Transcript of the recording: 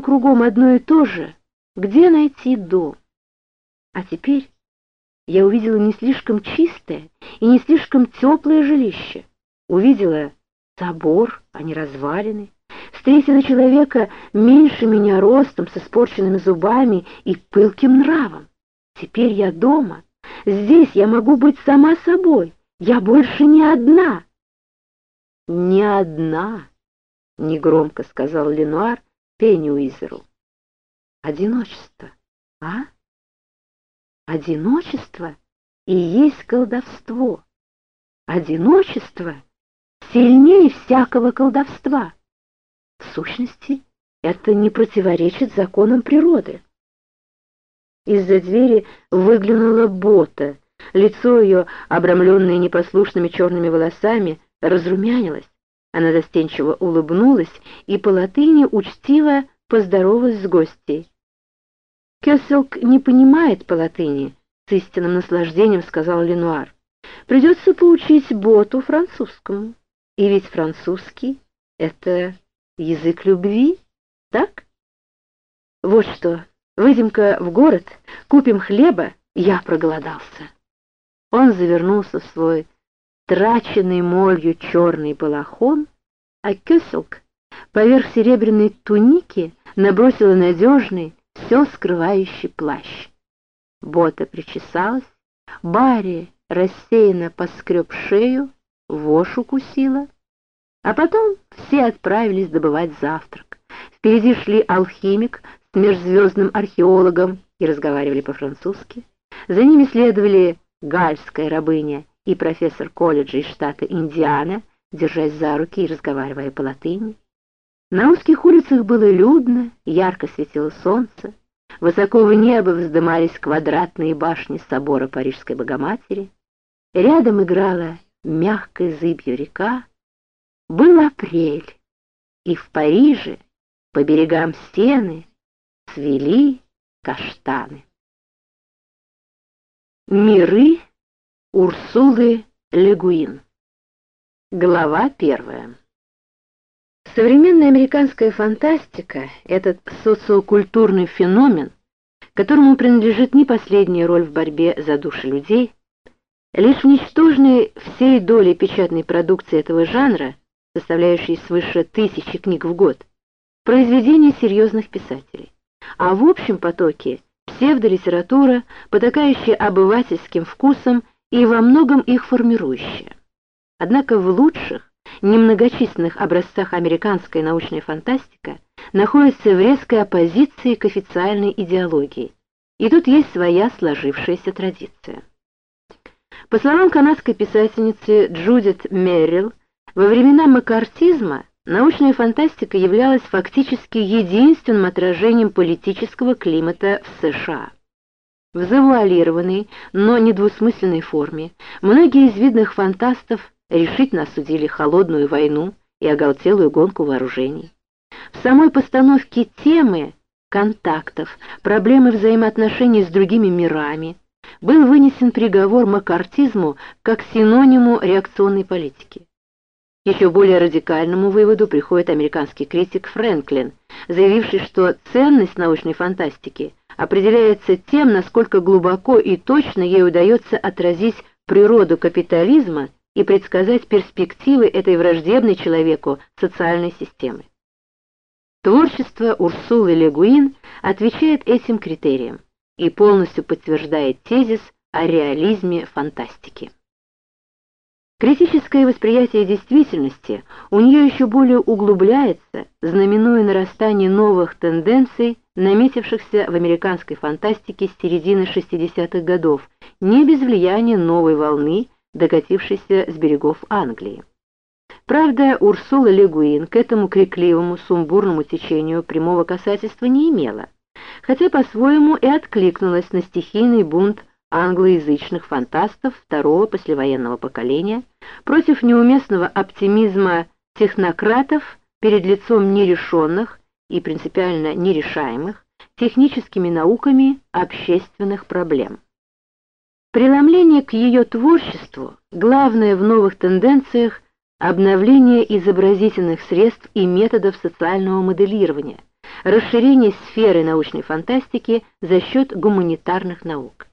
Всюду кругом одно и то же. Где найти дом? А теперь я увидела не слишком чистое и не слишком теплое жилище. Увидела собор, а не развалины. Встретила человека меньше меня ростом, с испорченными зубами и пылким нравом. Теперь я дома. Здесь я могу быть сама собой. Я больше не одна. Не одна, негромко сказал Ленуар Пеннюизеру. Одиночество, а? Одиночество и есть колдовство. Одиночество сильнее всякого колдовства. В сущности, это не противоречит законам природы. Из-за двери выглянула бота. Лицо ее, обрамленное непослушными черными волосами, разрумянилось. Она застенчиво улыбнулась и по латыни учтиво поздоровалась с гостей. «Кесселк не понимает по латыни», — с истинным наслаждением сказал Ленуар. «Придется поучить боту французскому. И ведь французский — это язык любви, так? Вот что, выйдем-ка в город, купим хлеба, я проголодался». Он завернулся в свой траченный молью черный балахон, а Кесселк поверх серебряной туники набросила надежный, все скрывающий плащ. Бота причесалась, Барри рассеянно поскреб шею, вошь укусила. А потом все отправились добывать завтрак. Впереди шли алхимик с межзвездным археологом и разговаривали по-французски. За ними следовали гальская рабыня и профессор колледжа из штата Индиана, держась за руки и разговаривая по-латыни. На узких улицах было людно, ярко светило солнце, высоко в небо вздымались квадратные башни собора Парижской Богоматери, рядом играла мягкой зыбью река, был апрель, и в Париже по берегам стены цвели каштаны. Миры Урсулы Легуин. Глава первая. Современная американская фантастика — этот социокультурный феномен, которому принадлежит не последняя роль в борьбе за души людей, лишь в ничтожной всей доли печатной продукции этого жанра, составляющей свыше тысячи книг в год, произведения серьезных писателей, а в общем потоке псевдолитература, потакающая обывательским вкусом и во многом их формирующая. Однако в лучших, немногочисленных образцах американской научной фантастика находится в резкой оппозиции к официальной идеологии, и тут есть своя сложившаяся традиция. По словам канадской писательницы Джудит Меррилл, во времена маккартизма научная фантастика являлась фактически единственным отражением политического климата в США. В завуалированной, но недвусмысленной форме многие из видных фантастов решительно осудили холодную войну и оголтелую гонку вооружений. В самой постановке темы контактов, проблемы взаимоотношений с другими мирами был вынесен приговор маккартизму как синониму реакционной политики. Еще более радикальному выводу приходит американский критик Фрэнклин, заявивший, что ценность научной фантастики определяется тем, насколько глубоко и точно ей удается отразить природу капитализма и предсказать перспективы этой враждебной человеку социальной системы. Творчество Урсулы Легуин отвечает этим критериям и полностью подтверждает тезис о реализме фантастики. Критическое восприятие действительности у нее еще более углубляется, знаменуя нарастание новых тенденций, наметившихся в американской фантастике с середины 60-х годов, не без влияния новой волны, докатившейся с берегов Англии. Правда, Урсула Легуин к этому крикливому, сумбурному течению прямого касательства не имела, хотя по-своему и откликнулась на стихийный бунт англоязычных фантастов второго послевоенного поколения против неуместного оптимизма технократов перед лицом нерешенных и принципиально нерешаемых техническими науками общественных проблем. Преломление к ее творчеству, главное в новых тенденциях – обновление изобразительных средств и методов социального моделирования, расширение сферы научной фантастики за счет гуманитарных наук.